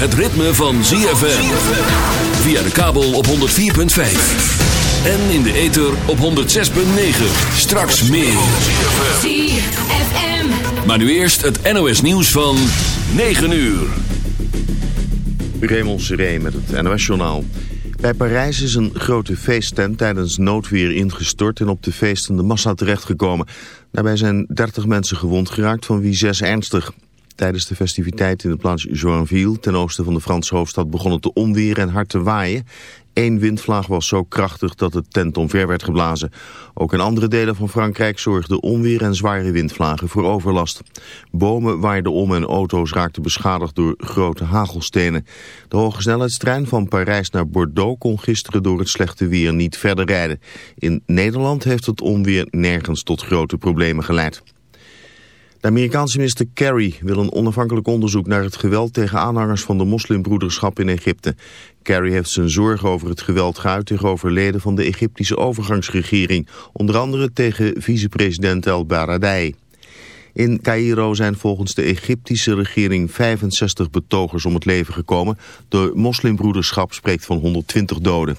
het ritme van ZFM. Via de kabel op 104.5. En in de ether op 106.9. Straks meer. ZFM. Maar nu eerst het NOS nieuws van 9 uur. Raymond Seré met het NOS-journaal. Bij Parijs is een grote feesttent tijdens noodweer ingestort en op de feestende massa terechtgekomen. Daarbij zijn 30 mensen gewond geraakt, van wie 6 ernstig. Tijdens de festiviteit in de plaats Joinville, ten oosten van de Franse hoofdstad, begon het te onweren en hard te waaien. Eén windvlaag was zo krachtig dat het tent omver werd geblazen. Ook in andere delen van Frankrijk zorgden onweer en zware windvlagen voor overlast. Bomen waaiden om en auto's raakten beschadigd door grote hagelstenen. De hogesnelheidstrein van Parijs naar Bordeaux kon gisteren door het slechte weer niet verder rijden. In Nederland heeft het onweer nergens tot grote problemen geleid. De Amerikaanse minister Kerry wil een onafhankelijk onderzoek naar het geweld tegen aanhangers van de moslimbroederschap in Egypte. Kerry heeft zijn zorgen over het geweld geuit tegenover leden van de Egyptische overgangsregering, onder andere tegen vicepresident El Baradei. In Cairo zijn volgens de Egyptische regering 65 betogers om het leven gekomen. De moslimbroederschap spreekt van 120 doden.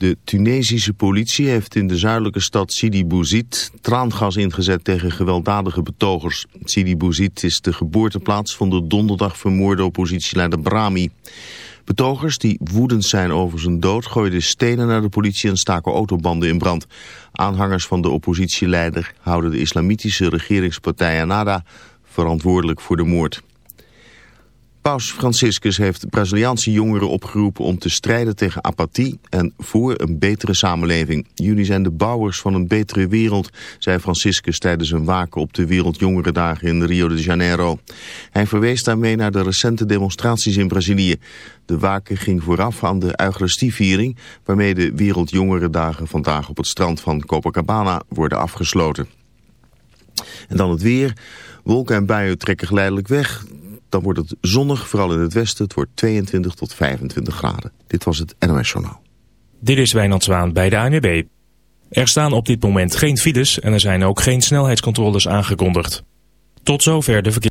De Tunesische politie heeft in de zuidelijke stad Sidi Bouzid traangas ingezet tegen gewelddadige betogers. Sidi Bouzid is de geboorteplaats van de donderdag vermoorde oppositieleider Brahmi. Betogers die woedend zijn over zijn dood gooiden stenen naar de politie en staken autobanden in brand. Aanhangers van de oppositieleider houden de islamitische regeringspartij Anada verantwoordelijk voor de moord. Paus Franciscus heeft Braziliaanse jongeren opgeroepen om te strijden tegen apathie en voor een betere samenleving. Jullie zijn de bouwers van een betere wereld, zei Franciscus tijdens een waken op de Wereldjongerendagen in Rio de Janeiro. Hij verwees daarmee naar de recente demonstraties in Brazilië. De waken ging vooraf aan de Eucharistieviering, waarmee de Wereldjongerendagen vandaag op het strand van Copacabana worden afgesloten. En dan het weer. Wolken en buien trekken geleidelijk weg. Dan wordt het zonnig, vooral in het westen. Het wordt 22 tot 25 graden. Dit was het NOS Journaal. Dit is Wijnand Zwaan bij de ANWB. Er staan op dit moment geen files en er zijn ook geen snelheidscontroles aangekondigd. Tot zover de verkeer.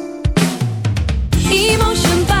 一梦成败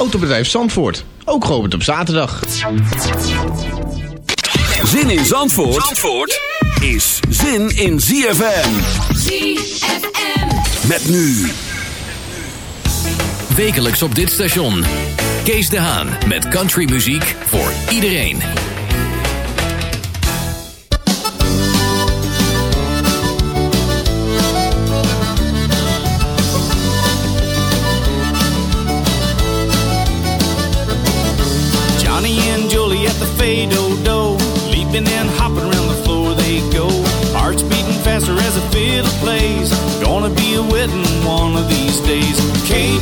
Autobedrijf Zandvoort, ook geopend op zaterdag. Zin in Zandvoort, Zandvoort is zin in ZFM. ZFM. Met nu Wekelijks op dit station. Kees de Haan met countrymuziek voor iedereen. Fado-Do Leaping and hopping around the floor they go. Hearts beating faster as a fiddle plays. Gonna be a wedding one of these days. Cajun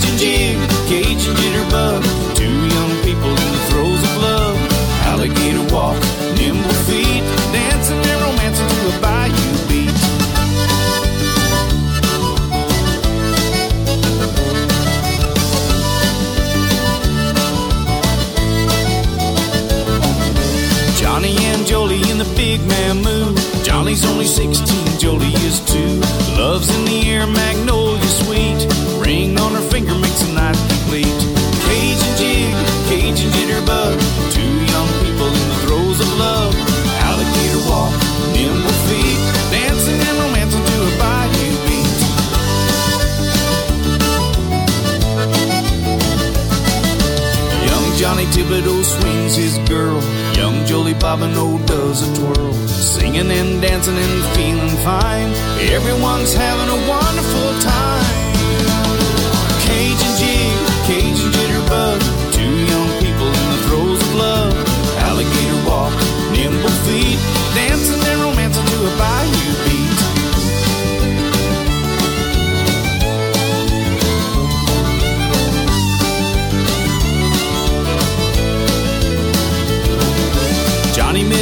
Thibodeau swings his girl. Young Jolie Bobineau does a twirl. Singing and dancing and feeling fine. Everyone's having a wonderful time.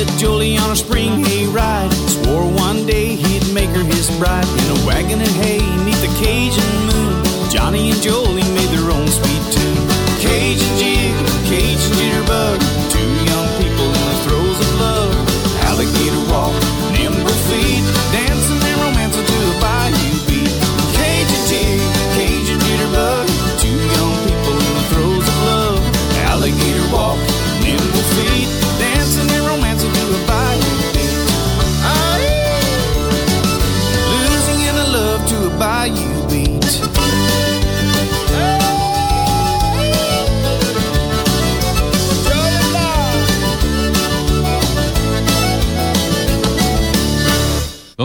Met Jolie on a spring hay ride. Swore one day he'd make her his bride. In a wagon and hay, neath the Cajun moon. Johnny and Jolie made their own sweet tune. Cajun jig,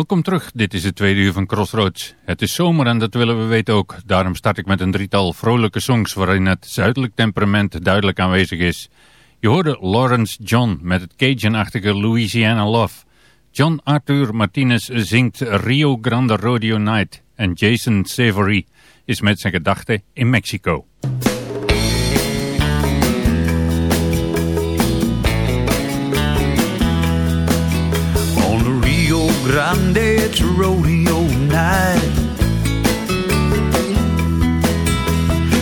Welkom terug, dit is het tweede uur van Crossroads. Het is zomer en dat willen we weten ook. Daarom start ik met een drietal vrolijke songs waarin het zuidelijk temperament duidelijk aanwezig is. Je hoorde Lawrence John met het Cajun-achtige Louisiana Love. John Arthur Martinez zingt Rio Grande Rodeo Night. En Jason Savory is met zijn gedachten in Mexico. Grande, it's rodeo night.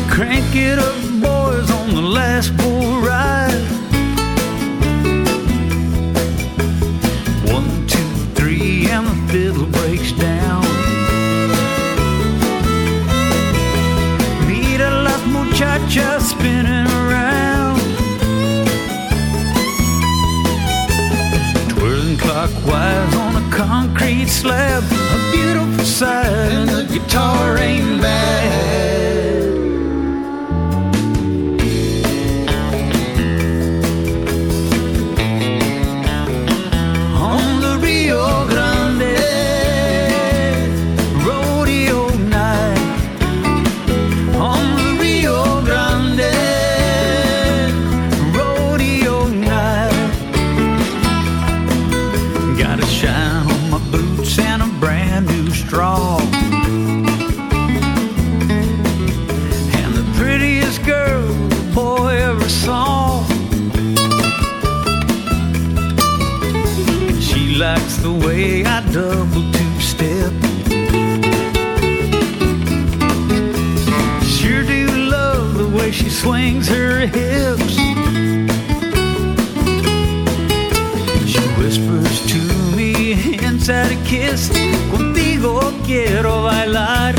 Crank it up, boys, on the last bull ride. Slab. A beautiful sight, and the guitar ain't bad. Way I double two step. Sure do love the way she swings her hips. She whispers to me inside a kiss. Contigo quiero bailar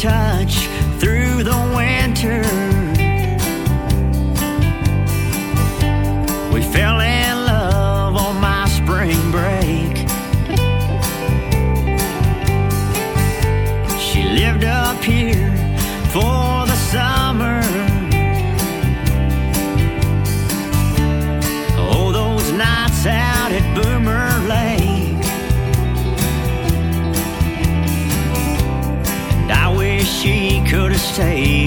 touch through the winter. Could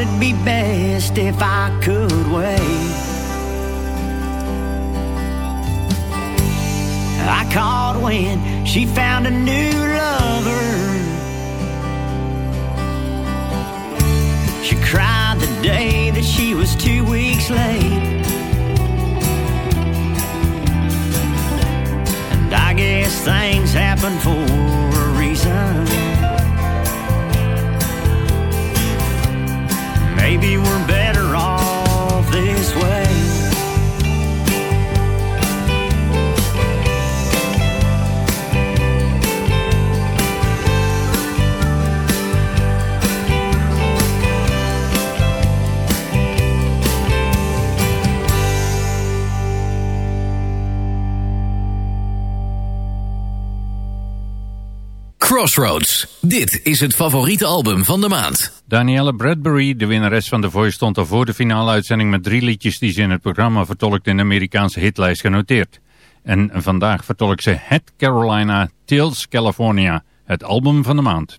thought it'd be best if I could wait. I called when she found a new lover. She cried the day that she was two weeks late. And I guess things happen for a reason. Crossroads. Dit is het favoriete album van de maand. Danielle Bradbury, de winnares van The Voice, stond al voor de finale uitzending met drie liedjes die ze in het programma vertolkt in de Amerikaanse hitlijst genoteerd. En vandaag vertolkt ze Het Carolina Tales California, het album van de maand.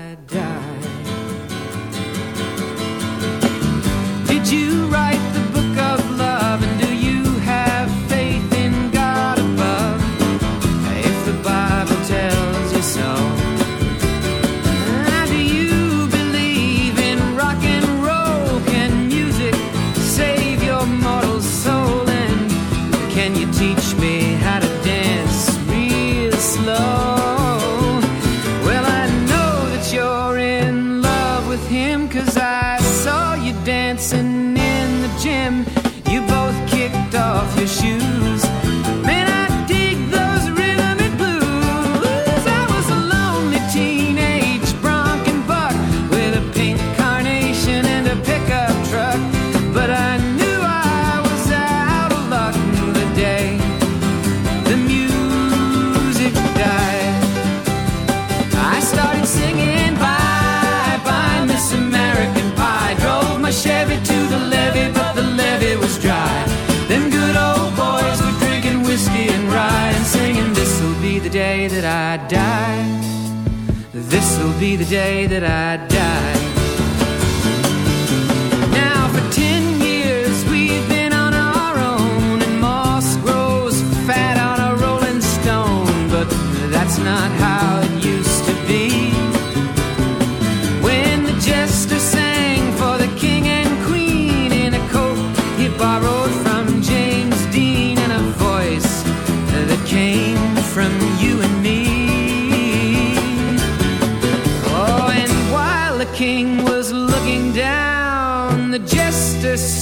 be the day that I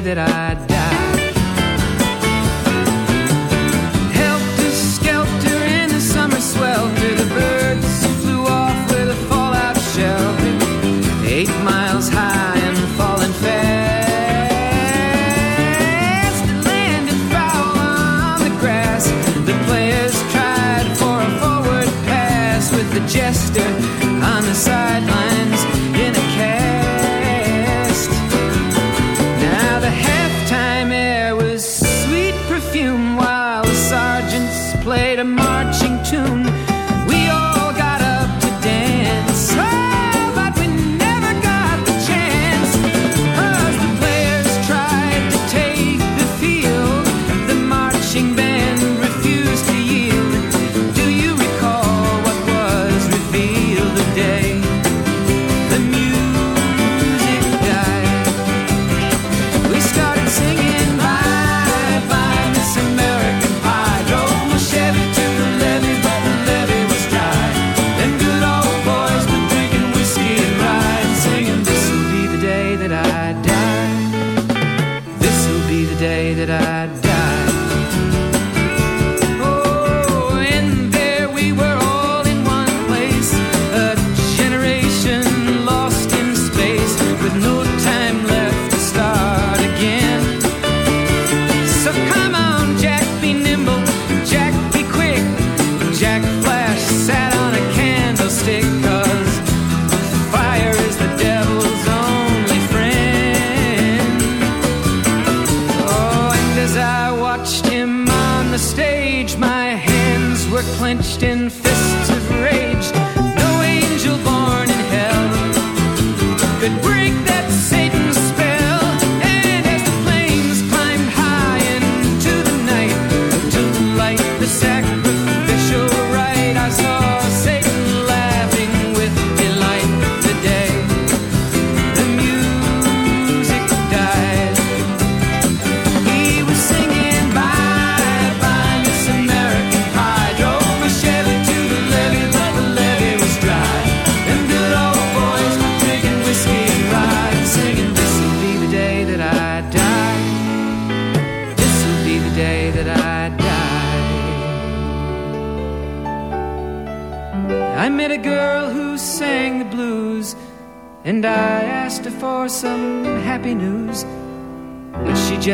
that I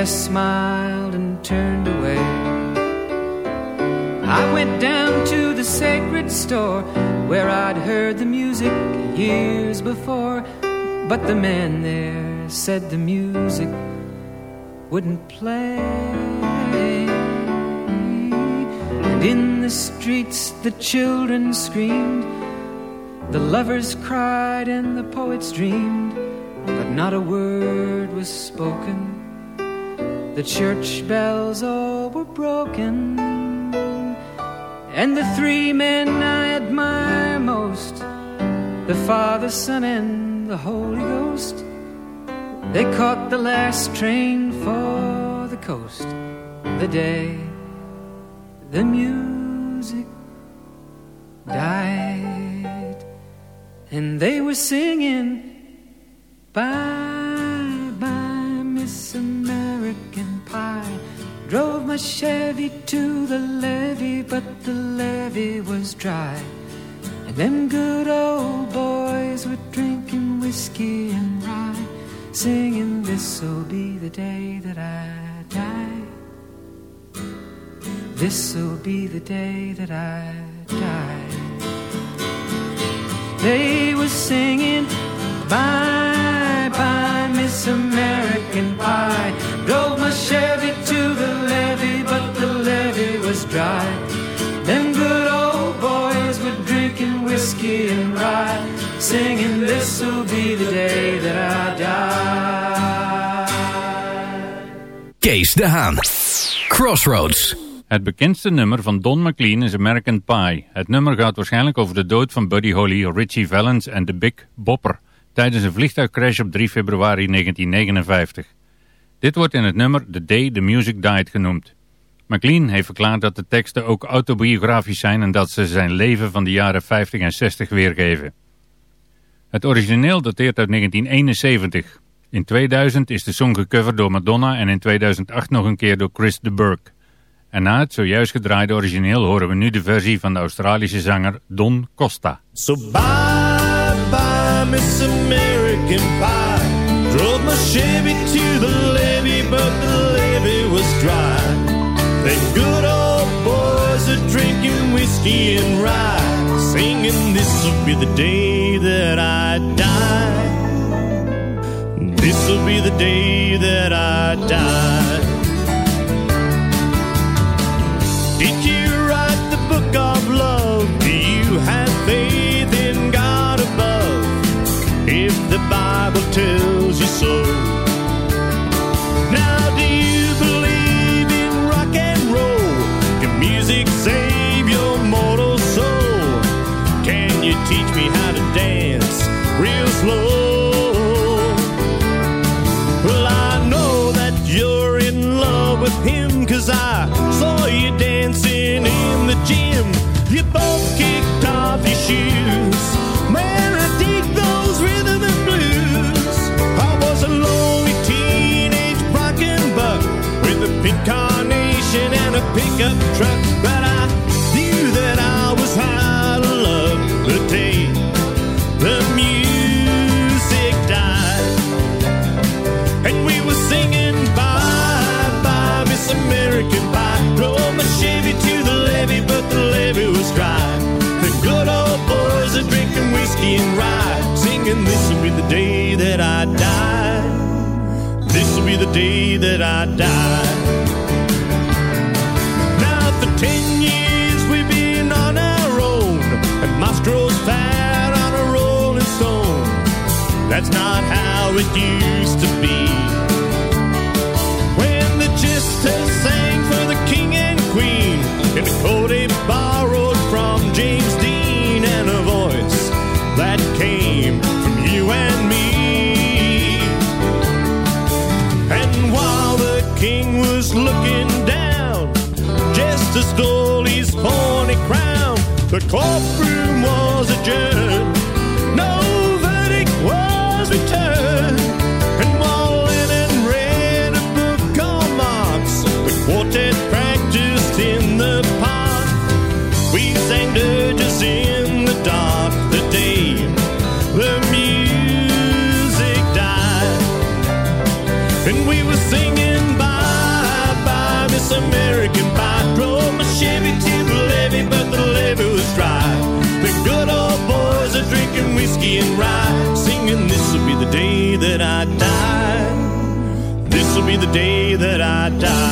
just smiled and turned away. I went down to the sacred store where I'd heard the music years before, but the man there said the music wouldn't play. And in the streets, the children screamed, the lovers cried, and the poets dreamed, but not a word was spoken the church bells all were broken, and the three men I admire most the Father, Son, and the Holy Ghost. They caught the last train for the coast the day the music died, and they were singing Bye, My Chevy to the levee, but the levee was dry. And them good old boys were drinking whiskey and rye, singing, This'll be the day that I die. This'll be the day that I die. They were singing, Bye, bye, Miss American Pie. Drove my Chevy dry. Them good old boys were drinking whiskey and rye, singing, This'll be the day that I die. Kees de Haan. Crossroads. Het bekendste nummer van Don McLean is American Pie. Het nummer gaat waarschijnlijk over de dood van Buddy Holly, Richie Valens en de Big Bopper tijdens een vliegtuigcrash op 3 februari 1959. Dit wordt in het nummer The Day the Music Died genoemd. McLean heeft verklaard dat de teksten ook autobiografisch zijn en dat ze zijn leven van de jaren 50 en 60 weergeven. Het origineel dateert uit 1971. In 2000 is de song gecoverd door Madonna en in 2008 nog een keer door Chris de Burgh. En na het zojuist gedraaide origineel horen we nu de versie van de Australische zanger Don Costa. So bye, bye, Miss American Pie. Drove my to the levee, but the levee was dry. Them good old boys are drinking whiskey and rye, singing this'll be the day that I die. This'll be the day that I die. Did you write the book of love? Do you have faith in God above? If the Bible tells you so. Gym. You both kicked off your shoes. Man, I dig those rhythm and blues. I was a lonely teenage rockin' buck with a pink carnation and a pickup truck. Day that I die. Now for ten years we've been on our own, and Mastro's fat on a rolling stone. That's not how it used to be. The day that I die.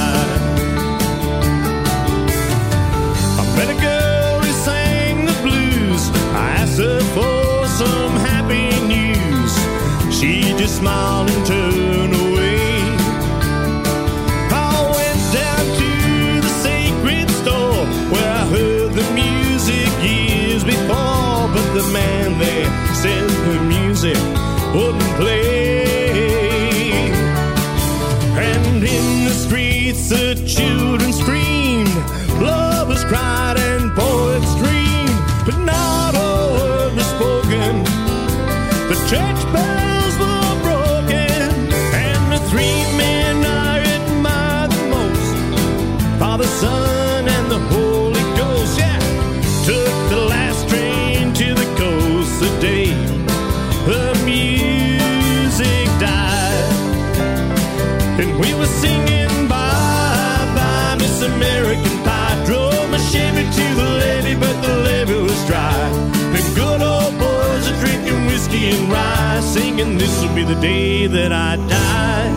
Singing, This'll be the day that I die.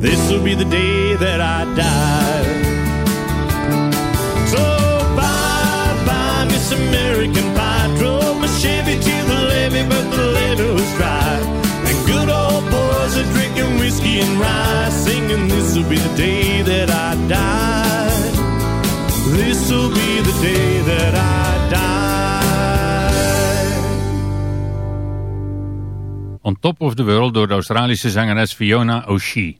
This'll be the day that I die. So bye bye, Miss American Pie. Drove my Chevy to the levee, but the levee was dry. And good old boys are drinking whiskey and rye, singing, This'll be the day that I die. This'll be the day that I die. On Top of the World door de Australische zangeres Fiona O'Shea.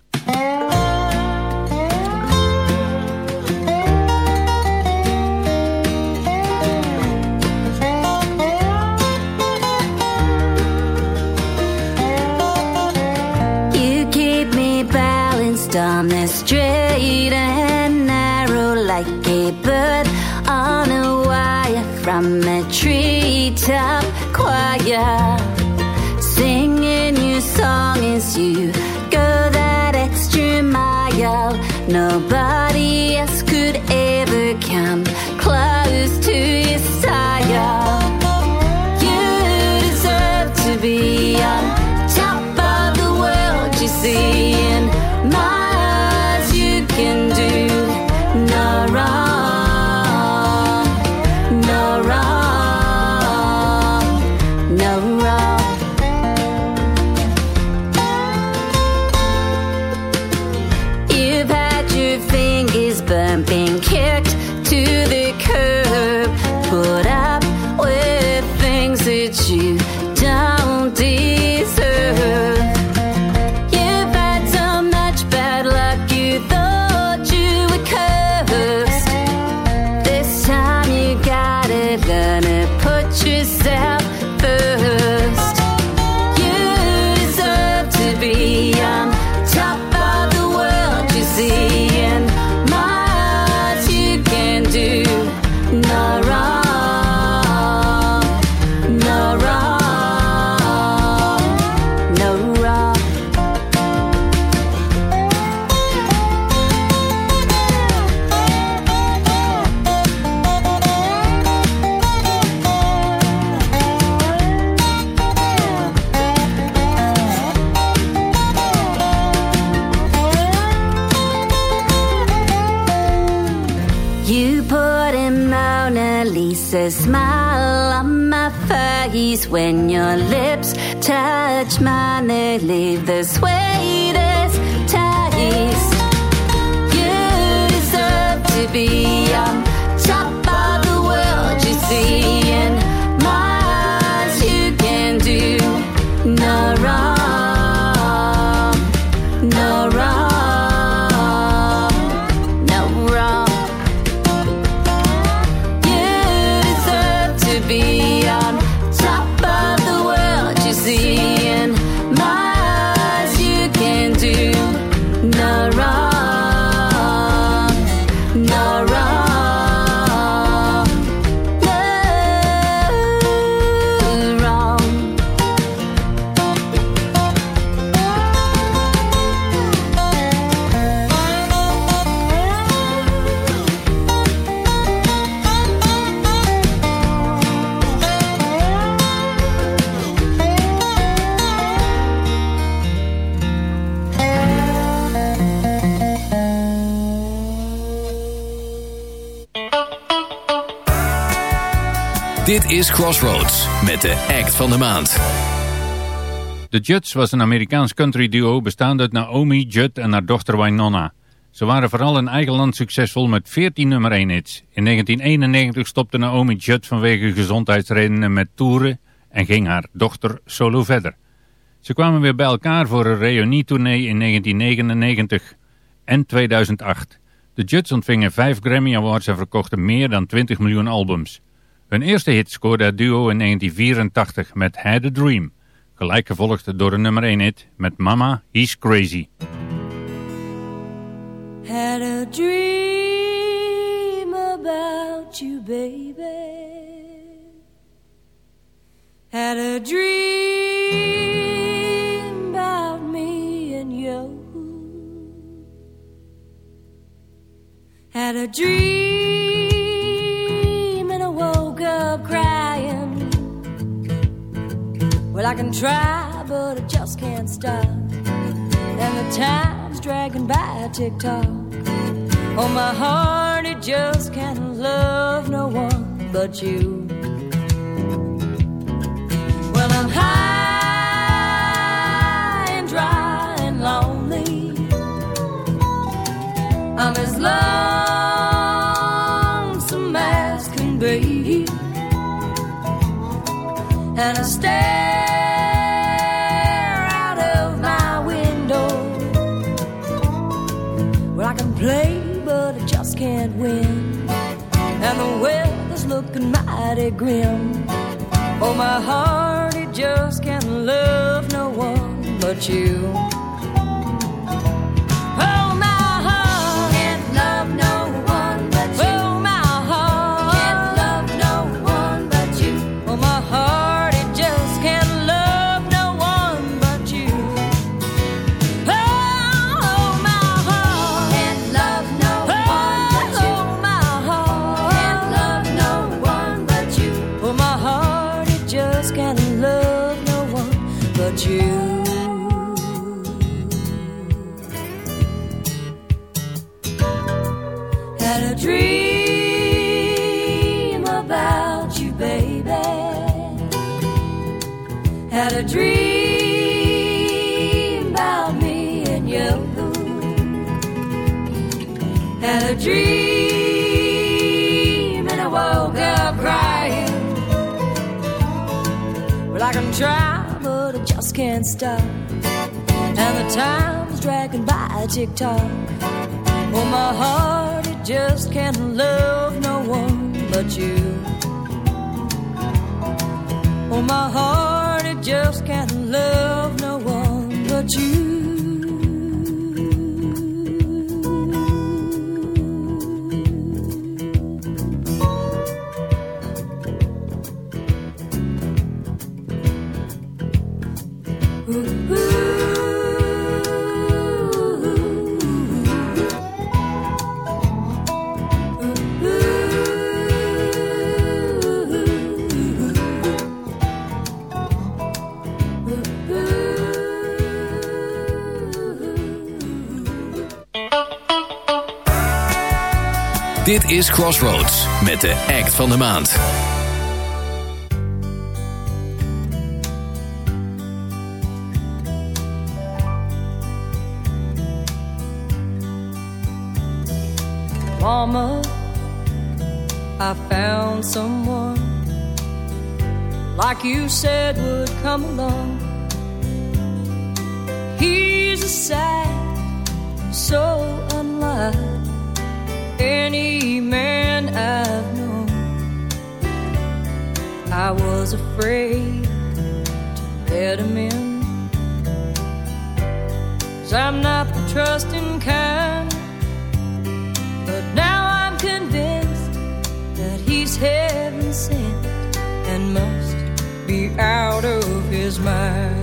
Nobody Crossroads met de act van de maand. The Judds was een Amerikaans country duo bestaande uit Naomi Judd en haar dochter Wynonna. Ze waren vooral in eigen land succesvol met 14 nummer 1 hits. In 1991 stopte Naomi Judd vanwege gezondheidsredenen met toeren en ging haar dochter solo verder. Ze kwamen weer bij elkaar voor een reunietournee in 1999 en 2008. De Judds ontvingen 5 Grammy Awards en verkochten meer dan 20 miljoen albums. Hun eerste hit scoorde het duo in 1984 met Had a Dream. Gelijk gevolgd door een nummer 1 hit met Mama, He's Crazy. Had a dream about you, baby. Had a dream about me and you. Had a dream crying. Well, I can try, but I just can't stop. And the time's dragging by tick tock. Oh, my heart, it just can't love no one but you. Mighty grim. Oh, my heart, it just can't love no one but you. Can't stop. And the time's dragging by tick tock. Oh, my heart, it just can't love no one but you. Oh, my heart, it just can't love no one but you. Is Crossroads met de act van de maand. Mama, I found someone like you said would come along. He's a sight so unlike any man I've known. I was afraid to let him in. Cause I'm not the trusting kind. But now I'm convinced that he's heaven sent and must be out of his mind.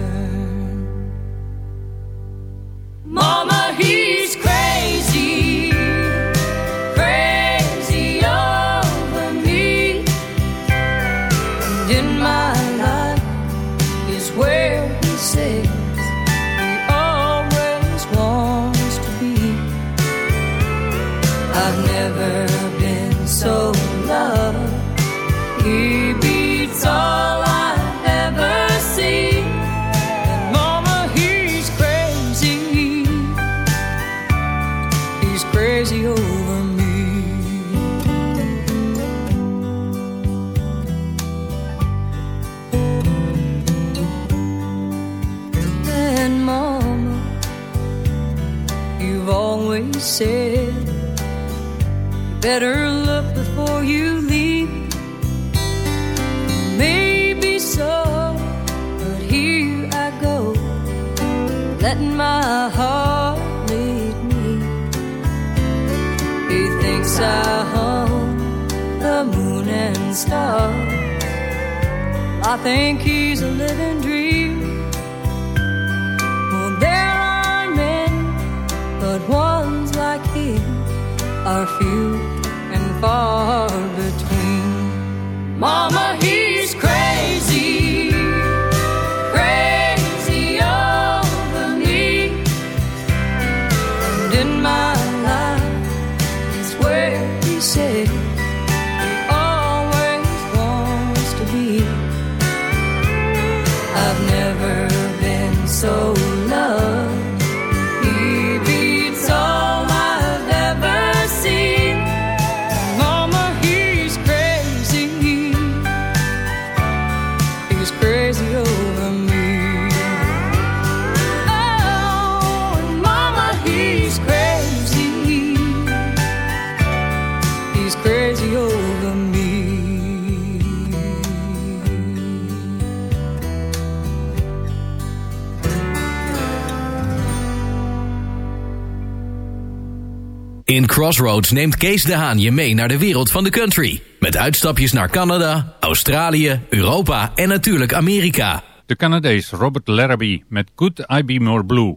He beats all I ever see. And mama, he's crazy. He's crazy over me. And mama, you've always said better look I think he's a living dream. Well, there are many, but ones like him are few and far between. Mama, he's In Crossroads neemt Kees de Haan je mee naar de wereld van de country. Met uitstapjes naar Canada, Australië, Europa en natuurlijk Amerika. De Canadees Robert Larrabee met Could I Be More Blue.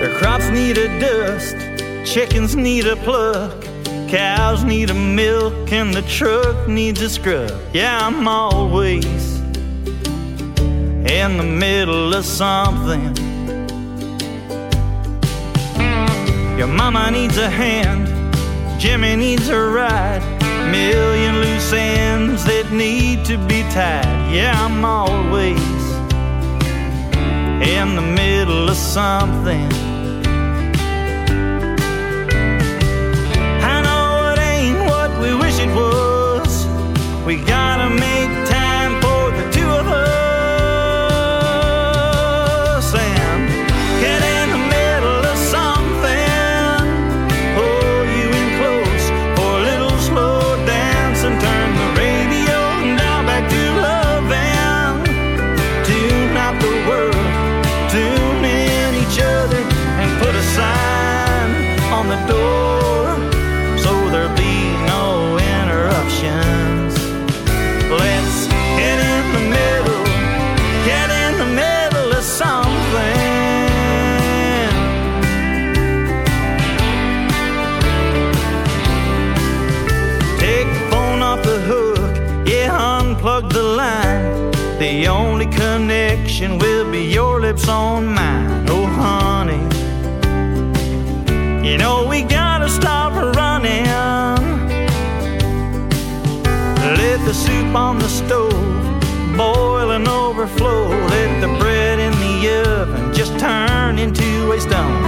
The crops need a dust, chickens need a pluck. Cows need a milk and the truck needs a scrub. Yeah, I'm always in the middle of something. Your mama needs a hand, Jimmy needs a ride, million loose ends that need to be tied. Yeah, I'm always in the middle of something. I know it ain't what we wish it was. We gotta make time. the stove, boiling overflow. Let the bread in the oven just turn into a stone.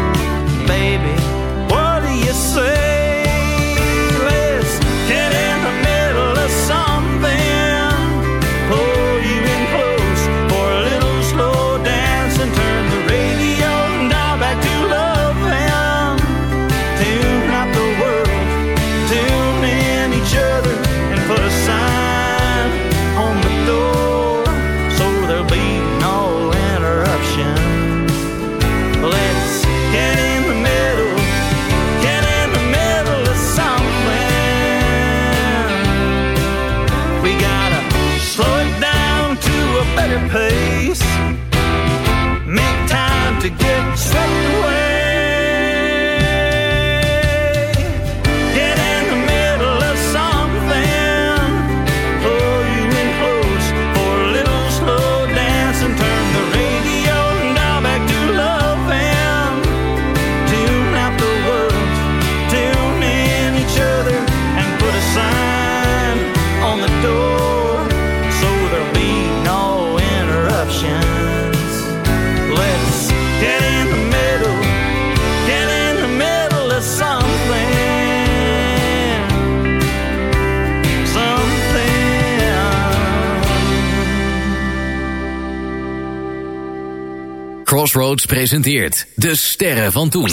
Crossroads presenteert De Sterren van Toen.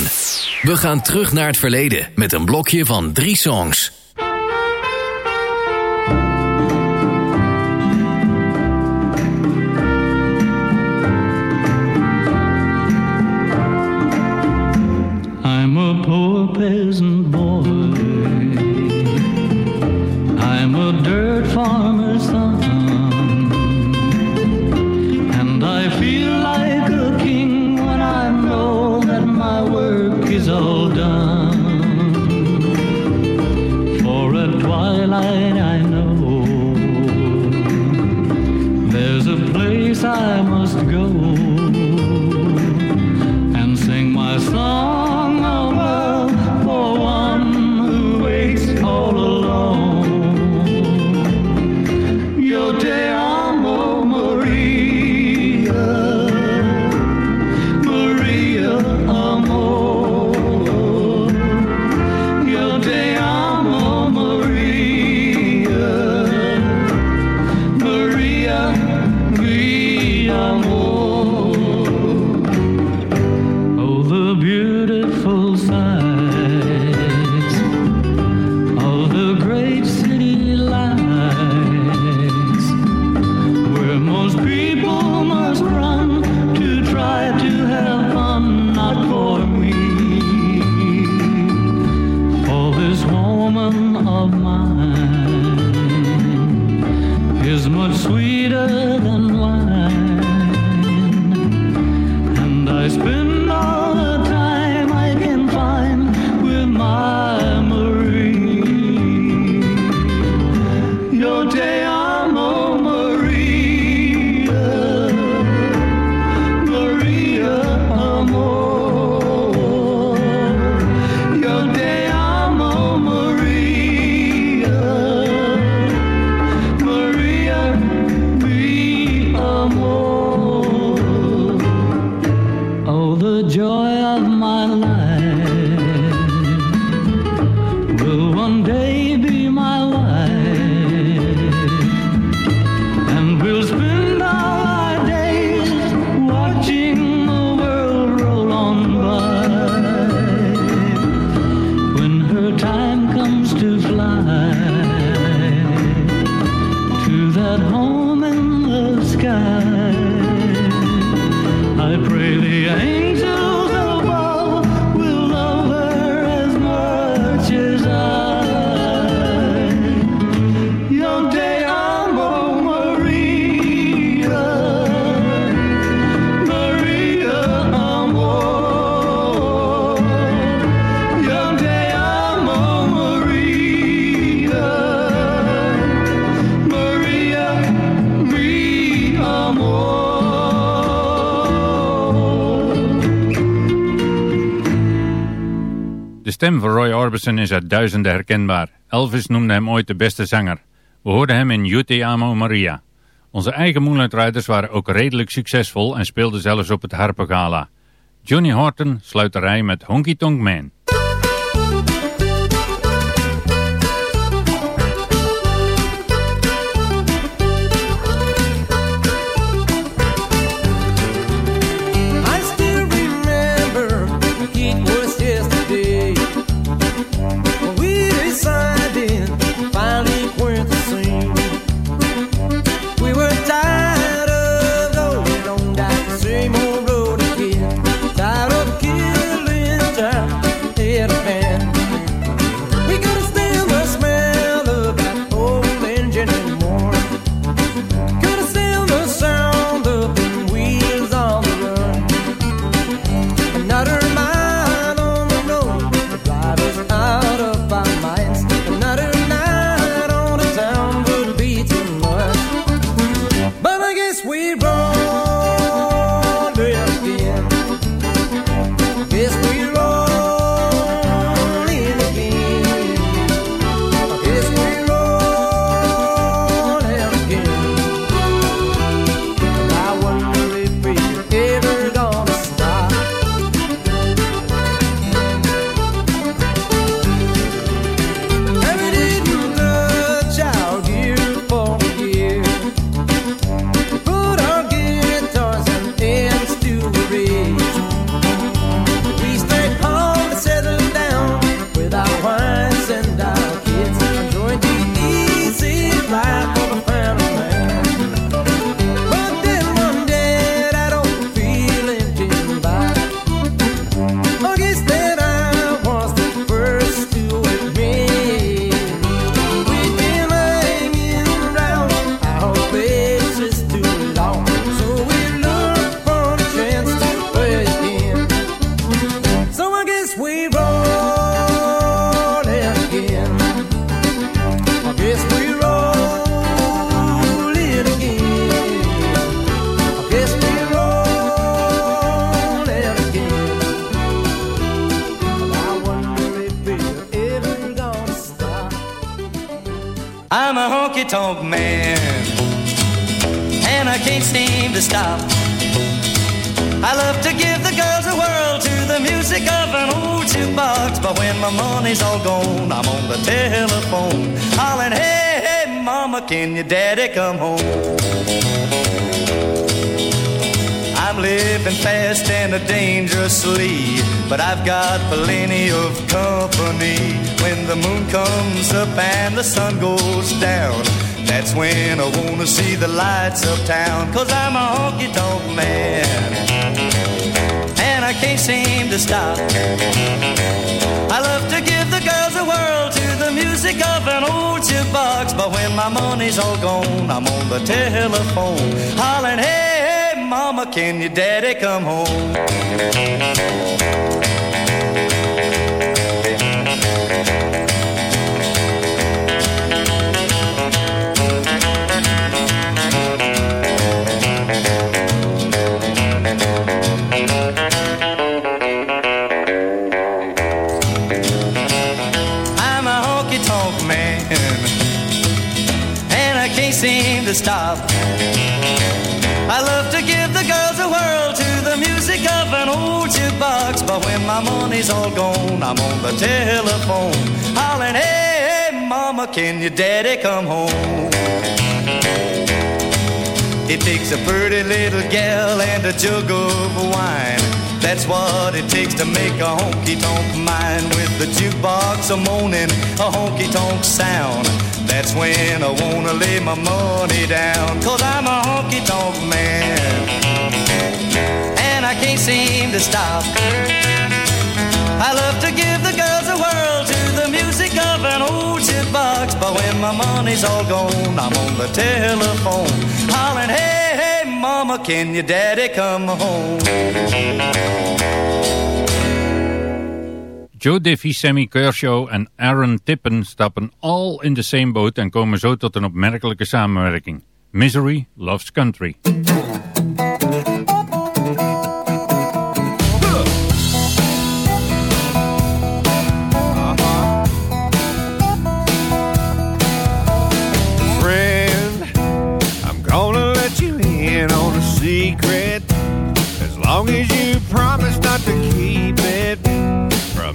We gaan terug naar het verleden met een blokje van drie songs. Orbison is uit duizenden herkenbaar. Elvis noemde hem ooit de beste zanger. We hoorden hem in You Te Amo Maria. Onze eigen Moonlight waren ook redelijk succesvol en speelden zelfs op het Harpengala. Johnny Horton sluit de rij met Honky Tonk Man. Honky tonk man, and I can't seem to stop. I love to give the girls a whirl to the music of an old jukebox, but when my money's all gone, I'm on the telephone, hollering, hey, hey, mama, can your daddy come home? I'm living fast and dangerously, but I've got plenty of company. When the moon comes up and the sun goes down, that's when I wanna see the lights of town. Cause I'm a honky tonk man, and I can't seem to stop. I love to give the girls a whirl to the music of an old jukebox, but when my money's all gone, I'm on the telephone, hollering, hey, hey, mama, can your daddy come home? To stop. I love to give the girls a whirl to the music of an old jukebox, but when my money's all gone, I'm on the telephone, hollering, hey, hey, mama, can your daddy come home? It takes a pretty little gal and a jug of wine. That's what it takes to make a honky tonk mine with the jukebox a moaning, a honky tonk sound. That's when I wanna lay my money down, cause I'm a honky tonk man. And I can't seem to stop. I love to give the girls a whirl to the music of an old jukebox, but when my money's all gone, I'm on the telephone, hollering, hey, hey, mama, can your daddy come home? Joe Diffie, Sammy Kershaw en Aaron Tippen stappen all in the same boat en komen zo tot een opmerkelijke samenwerking. Misery Loves Country.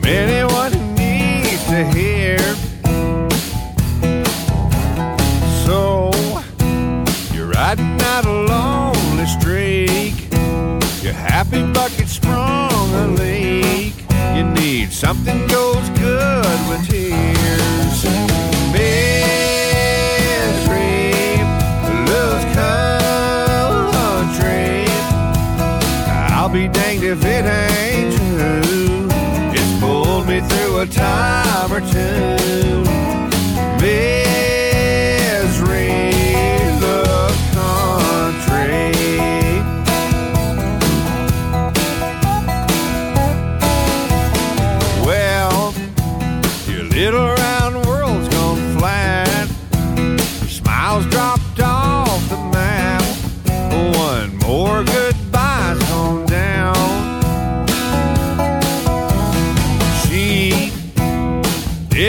Anyone who needs to hear. So, you're riding out a lonely streak. Your happy bucket sprung a leak. You need something goes good with tears. Misery a time or two.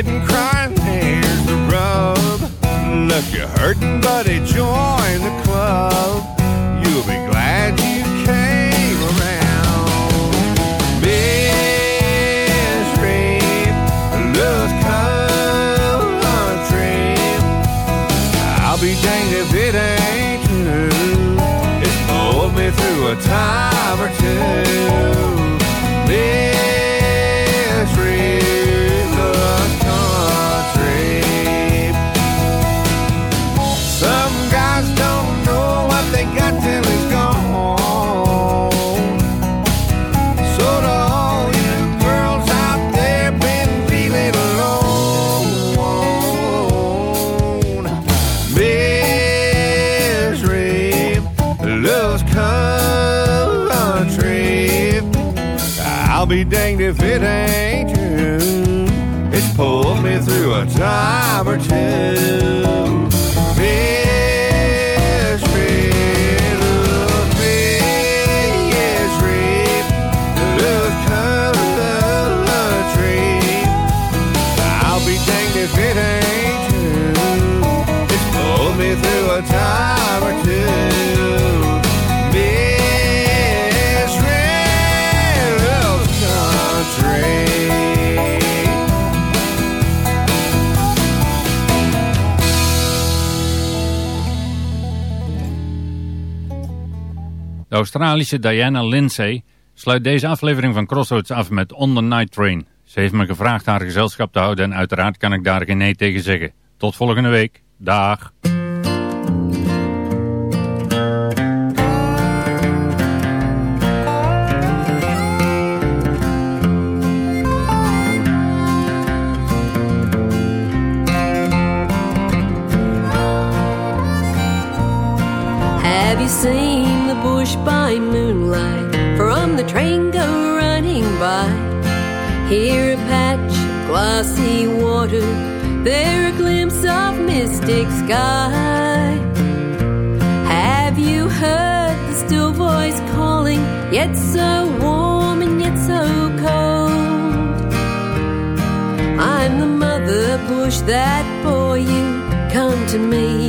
Didn't cry, and there's the rub. Look, you're hurting, buddy, join the club. You'll be glad you came around. Misery country. I'll be if it ain't true. Pulled me through a time or two. If it ain't true. It's pulled me through a time or two. Australische Diana Lindsay sluit deze aflevering van Crossroads af met On the Night Train. Ze heeft me gevraagd haar gezelschap te houden en uiteraard kan ik daar geen nee tegen zeggen. Tot volgende week. Dag. mystic sky. Have you heard the still voice calling, yet so warm and yet so cold? I'm the mother bush that bore you. Come to me.